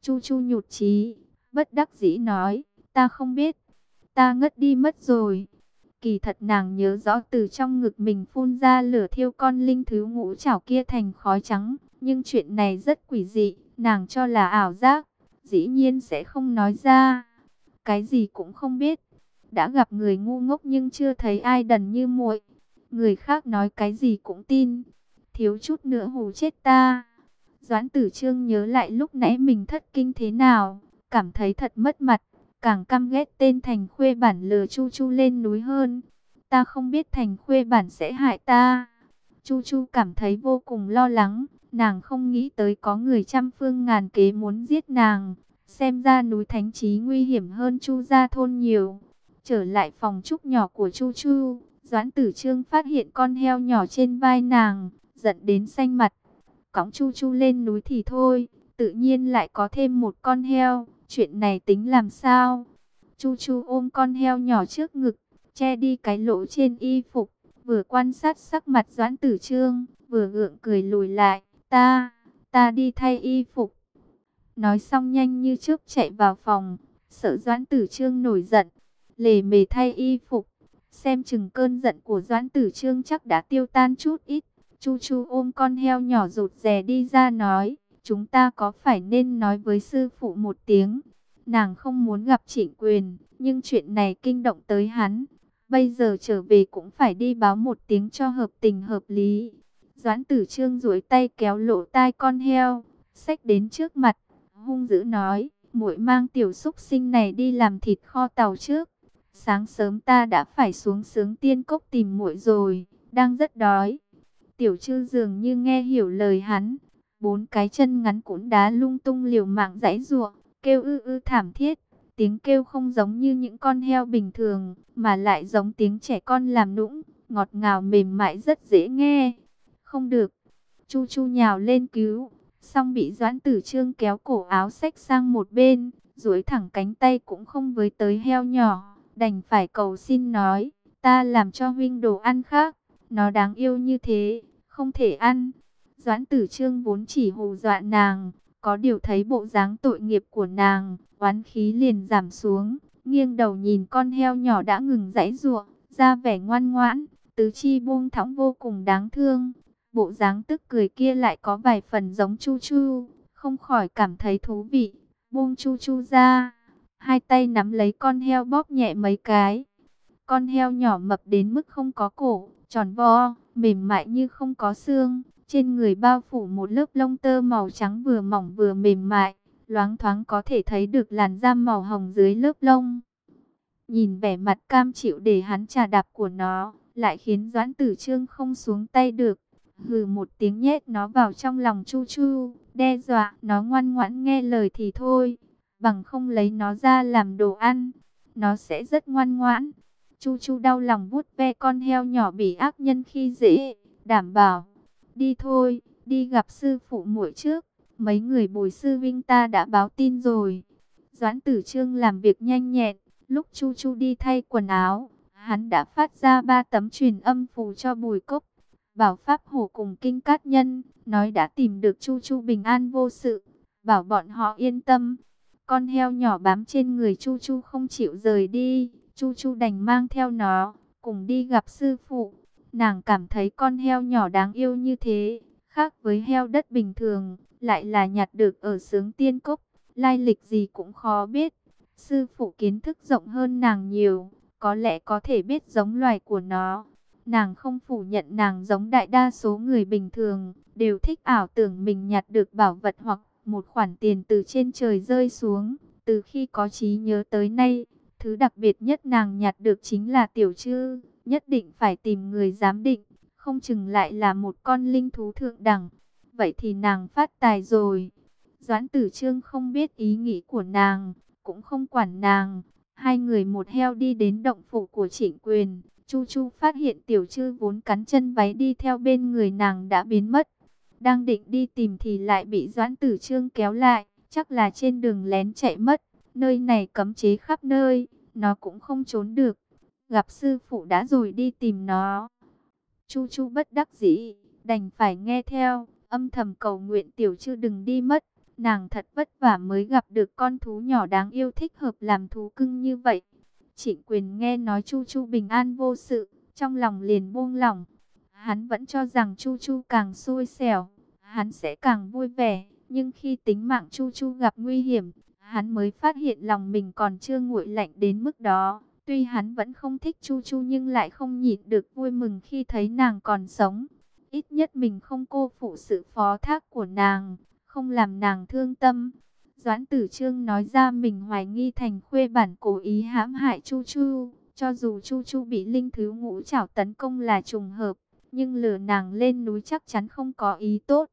Chu Chu nhụt chí, bất đắc dĩ nói, ta không biết. Ta ngất đi mất rồi. Kỳ thật nàng nhớ rõ từ trong ngực mình phun ra lửa thiêu con linh thứ ngũ chảo kia thành khói trắng. Nhưng chuyện này rất quỷ dị, nàng cho là ảo giác, dĩ nhiên sẽ không nói ra. Cái gì cũng không biết. Đã gặp người ngu ngốc nhưng chưa thấy ai đần như muội. Người khác nói cái gì cũng tin. Thiếu chút nữa hù chết ta. Doãn tử trương nhớ lại lúc nãy mình thất kinh thế nào. Cảm thấy thật mất mặt càng căm ghét tên thành khuê bản lừa Chu Chu lên núi hơn. Ta không biết thành khuê bản sẽ hại ta. Chu Chu cảm thấy vô cùng lo lắng, nàng không nghĩ tới có người trăm phương ngàn kế muốn giết nàng. Xem ra núi Thánh Trí nguy hiểm hơn Chu gia thôn nhiều. Trở lại phòng trúc nhỏ của Chu Chu, Doãn Tử Trương phát hiện con heo nhỏ trên vai nàng, giận đến xanh mặt. Cõng Chu Chu lên núi thì thôi, tự nhiên lại có thêm một con heo. Chuyện này tính làm sao? Chu Chu ôm con heo nhỏ trước ngực, che đi cái lỗ trên y phục, vừa quan sát sắc mặt Doãn Tử Trương, vừa gượng cười lùi lại, "Ta, ta đi thay y phục." Nói xong nhanh như chớp chạy vào phòng, sợ Doãn Tử Trương nổi giận, lề mề thay y phục, xem chừng cơn giận của Doãn Tử Trương chắc đã tiêu tan chút ít. Chu Chu ôm con heo nhỏ rụt rè đi ra nói, chúng ta có phải nên nói với sư phụ một tiếng. Nàng không muốn gặp trịnh quyền, nhưng chuyện này kinh động tới hắn. Bây giờ trở về cũng phải đi báo một tiếng cho hợp tình hợp lý. Doãn tử trương duỗi tay kéo lộ tai con heo, xách đến trước mặt, hung dữ nói, muội mang tiểu xúc sinh này đi làm thịt kho tàu trước. Sáng sớm ta đã phải xuống sướng tiên cốc tìm muội rồi, đang rất đói. Tiểu chư dường như nghe hiểu lời hắn, bốn cái chân ngắn cũng đá lung tung liều mạng giãy giụa, kêu ư ư thảm thiết. Tiếng kêu không giống như những con heo bình thường, mà lại giống tiếng trẻ con làm nũng, ngọt ngào mềm mại rất dễ nghe. Không được, Chu Chu nhào lên cứu, xong bị Doãn Tử Trương kéo cổ áo xách sang một bên, duỗi thẳng cánh tay cũng không với tới heo nhỏ, đành phải cầu xin nói, ta làm cho huynh đồ ăn khác, nó đáng yêu như thế, không thể ăn. Doãn tử trương vốn chỉ hù dọa nàng, có điều thấy bộ dáng tội nghiệp của nàng, oán khí liền giảm xuống, nghiêng đầu nhìn con heo nhỏ đã ngừng giãy giụa, ra vẻ ngoan ngoãn, tứ chi buông thõng vô cùng đáng thương. Bộ dáng tức cười kia lại có vài phần giống Chu Chu, không khỏi cảm thấy thú vị. Buông Chu Chu ra, hai tay nắm lấy con heo bóp nhẹ mấy cái. Con heo nhỏ mập đến mức không có cổ, tròn vo, mềm mại như không có xương. Trên người bao phủ một lớp lông tơ màu trắng vừa mỏng vừa mềm mại, loáng thoáng có thể thấy được làn da màu hồng dưới lớp lông. Nhìn vẻ mặt cam chịu để hắn trà đạp của nó, lại khiến Doãn Tử Trương không xuống tay được. Hừ một tiếng nhét nó vào trong lòng Chu Chu, đe dọa nó ngoan ngoãn nghe lời thì thôi. bằng không lấy nó ra làm đồ ăn, nó sẽ rất ngoan ngoãn. Chu Chu đau lòng vuốt ve con heo nhỏ bị ác nhân khi dễ, đảm bảo, đi thôi, đi gặp sư phụ muội trước, mấy người bồi sư vinh ta đã báo tin rồi. Doãn tử trương làm việc nhanh nhẹn, lúc Chu Chu đi thay quần áo, hắn đã phát ra ba tấm truyền âm phù cho bùi cốc. Bảo Pháp Hổ cùng Kinh Cát Nhân, nói đã tìm được Chu Chu bình an vô sự, bảo bọn họ yên tâm. Con heo nhỏ bám trên người Chu Chu không chịu rời đi, Chu Chu đành mang theo nó, cùng đi gặp sư phụ. Nàng cảm thấy con heo nhỏ đáng yêu như thế, khác với heo đất bình thường, lại là nhặt được ở sướng tiên cốc, lai lịch gì cũng khó biết. Sư phụ kiến thức rộng hơn nàng nhiều, có lẽ có thể biết giống loài của nó. Nàng không phủ nhận nàng giống đại đa số người bình thường, đều thích ảo tưởng mình nhặt được bảo vật hoặc một khoản tiền từ trên trời rơi xuống. Từ khi có trí nhớ tới nay, thứ đặc biệt nhất nàng nhặt được chính là tiểu chư, nhất định phải tìm người giám định, không chừng lại là một con linh thú thượng đẳng. Vậy thì nàng phát tài rồi. Doãn tử trương không biết ý nghĩ của nàng, cũng không quản nàng. Hai người một heo đi đến động phủ của trịnh quyền. Chu Chu phát hiện tiểu chư vốn cắn chân váy đi theo bên người nàng đã biến mất. Đang định đi tìm thì lại bị Doãn Tử Trương kéo lại, chắc là trên đường lén chạy mất. Nơi này cấm chế khắp nơi, nó cũng không trốn được. Gặp sư phụ đã rồi đi tìm nó. Chu Chu bất đắc dĩ, đành phải nghe theo, âm thầm cầu nguyện tiểu chư đừng đi mất. Nàng thật vất vả mới gặp được con thú nhỏ đáng yêu thích hợp làm thú cưng như vậy. Trịnh quyền nghe nói Chu Chu bình an vô sự, trong lòng liền buông lỏng. Hắn vẫn cho rằng Chu Chu càng xui xẻo, hắn sẽ càng vui vẻ. Nhưng khi tính mạng Chu Chu gặp nguy hiểm, hắn mới phát hiện lòng mình còn chưa nguội lạnh đến mức đó. Tuy hắn vẫn không thích Chu Chu nhưng lại không nhịn được vui mừng khi thấy nàng còn sống. Ít nhất mình không cô phụ sự phó thác của nàng, không làm nàng thương tâm. Doãn tử trương nói ra mình hoài nghi thành khuê bản cố ý hãm hại Chu Chu. Cho dù Chu Chu bị linh thứ ngũ chảo tấn công là trùng hợp, nhưng lừa nàng lên núi chắc chắn không có ý tốt.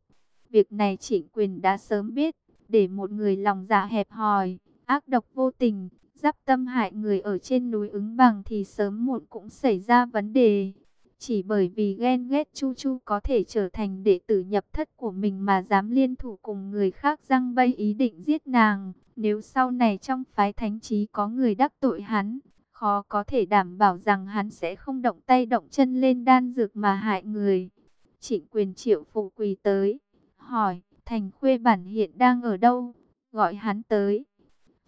Việc này trịnh quyền đã sớm biết, để một người lòng dạ hẹp hòi, ác độc vô tình, giáp tâm hại người ở trên núi ứng bằng thì sớm muộn cũng xảy ra vấn đề. Chỉ bởi vì ghen ghét Chu Chu có thể trở thành đệ tử nhập thất của mình mà dám liên thủ cùng người khác răng bay ý định giết nàng. Nếu sau này trong phái thánh trí có người đắc tội hắn, khó có thể đảm bảo rằng hắn sẽ không động tay động chân lên đan dược mà hại người. Trịnh quyền triệu phụ quỳ tới, hỏi, thành khuê bản hiện đang ở đâu? Gọi hắn tới.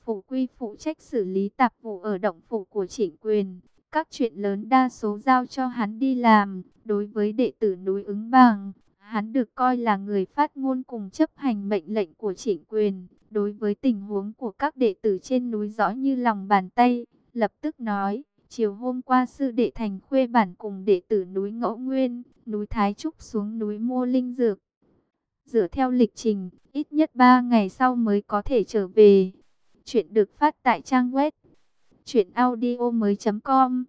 Phủ quy phụ trách xử lý tạp vụ ở động phủ của trịnh quyền. Các chuyện lớn đa số giao cho hắn đi làm. Đối với đệ tử núi ứng bằng, hắn được coi là người phát ngôn cùng chấp hành mệnh lệnh của trịnh quyền. Đối với tình huống của các đệ tử trên núi rõ như lòng bàn tay, lập tức nói, chiều hôm qua sư đệ thành khuê bản cùng đệ tử núi Ngẫu Nguyên, núi Thái Trúc xuống núi mua linh dược. Dựa theo lịch trình, ít nhất 3 ngày sau mới có thể trở về. Chuyện được phát tại trang web truyệnaudiomoi.com.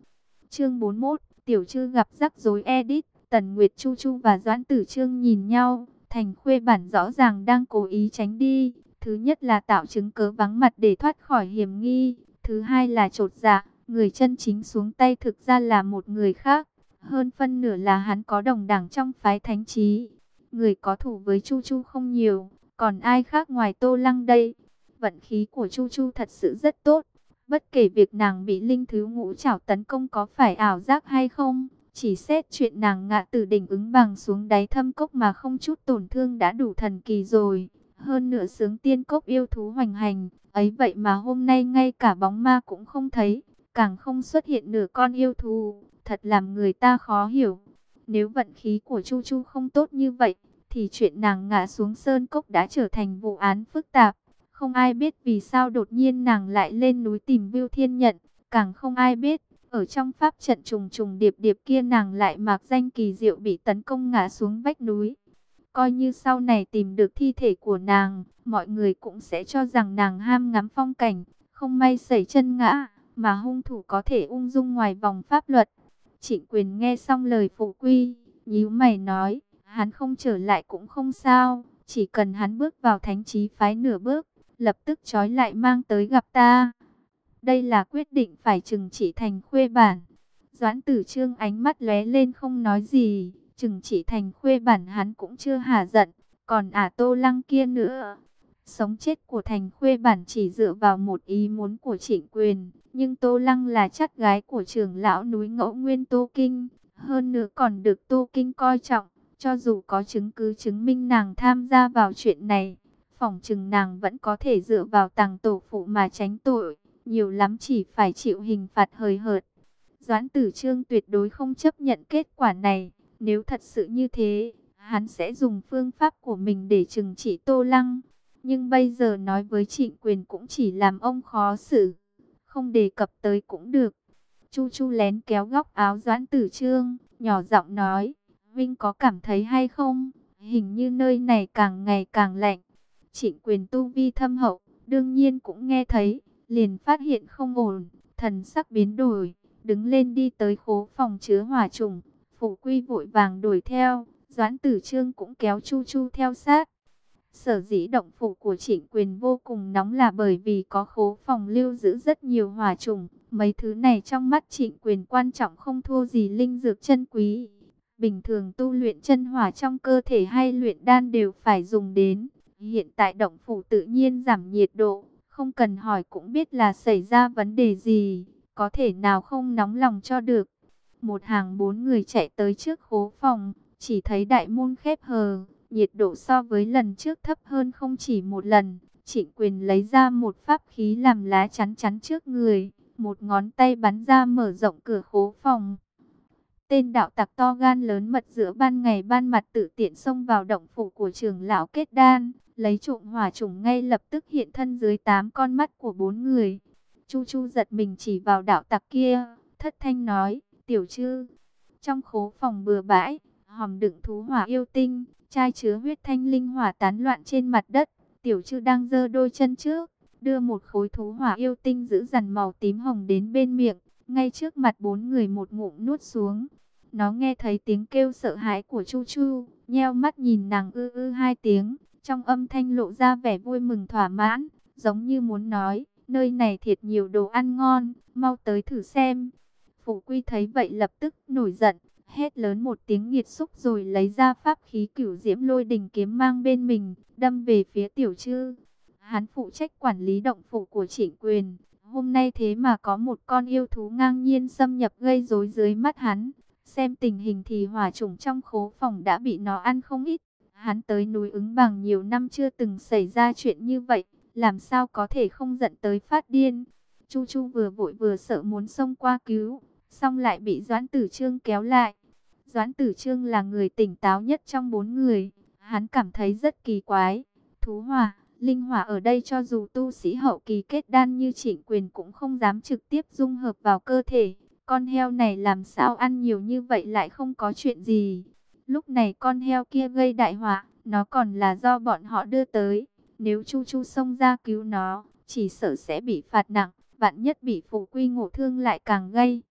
Chương 41, Tiểu Trư gặp rắc rối edit, Tần Nguyệt Chu Chu và Doãn Tử Trương nhìn nhau, Thành Khuê bản rõ ràng đang cố ý tránh đi, thứ nhất là tạo chứng cớ vắng mặt để thoát khỏi hiểm nghi, thứ hai là trột dạ, người chân chính xuống tay thực ra là một người khác, hơn phân nửa là hắn có đồng đảng trong phái thánh trí. Người có thủ với Chu Chu không nhiều, còn ai khác ngoài Tô Lăng đây? Vận khí của Chu Chu thật sự rất tốt. Bất kể việc nàng bị linh thứ ngũ chảo tấn công có phải ảo giác hay không, chỉ xét chuyện nàng ngạ từ đỉnh ứng bằng xuống đáy thâm cốc mà không chút tổn thương đã đủ thần kỳ rồi. Hơn nữa sướng tiên cốc yêu thú hoành hành, ấy vậy mà hôm nay ngay cả bóng ma cũng không thấy, càng không xuất hiện nửa con yêu thú, thật làm người ta khó hiểu. Nếu vận khí của Chu Chu không tốt như vậy, thì chuyện nàng ngã xuống sơn cốc đã trở thành vụ án phức tạp. Không ai biết vì sao đột nhiên nàng lại lên núi tìm Viu Thiên Nhận, càng không ai biết, ở trong pháp trận trùng trùng điệp điệp kia nàng lại mặc danh kỳ diệu bị tấn công ngã xuống vách núi. Coi như sau này tìm được thi thể của nàng, mọi người cũng sẽ cho rằng nàng ham ngắm phong cảnh, không may xảy chân ngã, mà hung thủ có thể ung dung ngoài vòng pháp luật. Trịnh quyền nghe xong lời phụ quy, nhíu mày nói, hắn không trở lại cũng không sao, chỉ cần hắn bước vào thánh trí phái nửa bước, lập tức trói lại mang tới gặp ta. Đây là quyết định phải trừng trị thành khuê bản. Doãn tử trương ánh mắt lóe lên không nói gì, trừng trị thành khuê bản hắn cũng chưa hả giận, còn ả tô lăng kia nữa. Sống chết của thành khuê bản chỉ dựa vào một ý muốn của trịnh quyền, nhưng tô lăng là chắc gái của trưởng lão núi ngẫu nguyên tô kinh, hơn nữa còn được tô kinh coi trọng, cho dù có chứng cứ chứng minh nàng tham gia vào chuyện này, phỏng chừng nàng vẫn có thể dựa vào tàng tổ phụ mà tránh tội, nhiều lắm chỉ phải chịu hình phạt hời hợt. Doãn tử trương tuyệt đối không chấp nhận kết quả này, nếu thật sự như thế, hắn sẽ dùng phương pháp của mình để trừng trị Tô Lăng. Nhưng bây giờ nói với trịnh quyền cũng chỉ làm ông khó xử, không đề cập tới cũng được. Chu Chu lén kéo góc áo Doãn Tử Trương, nhỏ giọng nói, Vinh có cảm thấy hay không? Hình như nơi này càng ngày càng lạnh. Trịnh quyền tu vi thâm hậu, đương nhiên cũng nghe thấy, liền phát hiện không ổn, thần sắc biến đổi, đứng lên đi tới khố phòng chứa hỏa trùng, phủ quy vội vàng đuổi theo, doãn tử trương cũng kéo chu chu theo sát. Sở dĩ động phủ của trịnh quyền vô cùng nóng là bởi vì có khố phòng lưu giữ rất nhiều hỏa trùng, mấy thứ này trong mắt trịnh quyền quan trọng không thua gì linh dược chân quý. Bình thường tu luyện chân hỏa trong cơ thể hay luyện đan đều phải dùng đến. Hiện tại động phủ tự nhiên giảm nhiệt độ, không cần hỏi cũng biết là xảy ra vấn đề gì, có thể nào không nóng lòng cho được. Một hàng bốn người chạy tới trước khố phòng, chỉ thấy đại môn khép hờ, nhiệt độ so với lần trước thấp hơn không chỉ một lần. Trịnh quyền lấy ra một pháp khí làm lá chắn chắn trước người, một ngón tay bắn ra mở rộng cửa khố phòng. Tên đạo tặc to gan lớn mật giữa ban ngày ban mặt tự tiện xông vào động phủ của trường lão kết đan, lấy trộm hỏa trùng ngay lập tức hiện thân dưới tám con mắt của bốn người. Chu Chu giật mình chỉ vào đạo tặc kia, thất thanh nói, tiểu chư. Trong khố phòng bừa bãi, hòm đựng thú hỏa yêu tinh, chai chứa huyết thanh linh hỏa tán loạn trên mặt đất, tiểu chư đang giơ đôi chân trước, đưa một khối thú hỏa yêu tinh giữ dằn màu tím hồng đến bên miệng, ngay trước mặt bốn người một ngụm nuốt xuống. Nó nghe thấy tiếng kêu sợ hãi của Chu Chu, nheo mắt nhìn nàng ư ư hai tiếng, trong âm thanh lộ ra vẻ vui mừng thỏa mãn, giống như muốn nói, nơi này thiệt nhiều đồ ăn ngon, mau tới thử xem. Phủ Quy thấy vậy lập tức nổi giận, hét lớn một tiếng nghiệt xúc rồi lấy ra pháp khí cửu diễm lôi đình kiếm mang bên mình, đâm về phía tiểu chư. Hắn phụ trách quản lý động phủ của trịnh quyền, hôm nay thế mà có một con yêu thú ngang nhiên xâm nhập gây rối dưới mắt hắn. Xem tình hình thì hỏa trùng trong khố phòng đã bị nó ăn không ít. Hắn tới núi ứng bằng nhiều năm chưa từng xảy ra chuyện như vậy, làm sao có thể không giận tới phát điên. Chu Chu vừa vội vừa sợ muốn xông qua cứu, xong lại bị Doãn Tử Trương kéo lại. Doãn Tử Trương là người tỉnh táo nhất trong bốn người, hắn cảm thấy rất kỳ quái. Thú hỏa, linh hỏa ở đây cho dù tu sĩ hậu kỳ kết đan như trịnh quyền cũng không dám trực tiếp dung hợp vào cơ thể. Con heo này làm sao ăn nhiều như vậy lại không có chuyện gì. Lúc này con heo kia gây đại họa, nó còn là do bọn họ đưa tới. Nếu Chu Chu xông ra cứu nó, chỉ sợ sẽ bị phạt nặng, vạn nhất bị phụ quy ngộ thương lại càng gây.